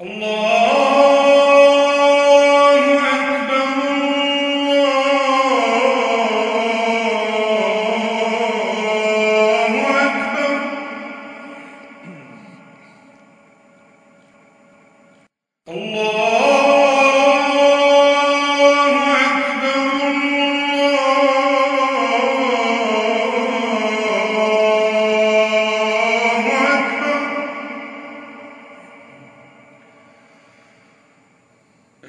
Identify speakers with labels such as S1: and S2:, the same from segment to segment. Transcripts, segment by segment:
S1: الله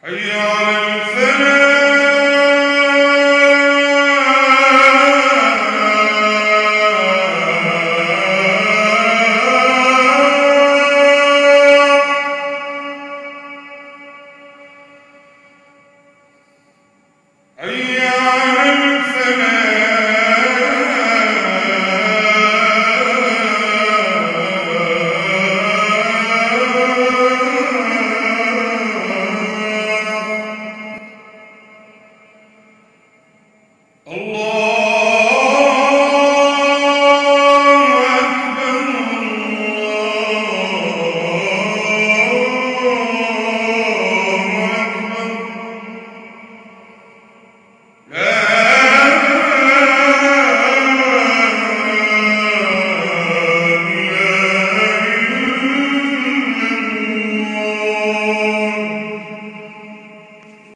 S1: Ayyam al-fana Ayyam al-fana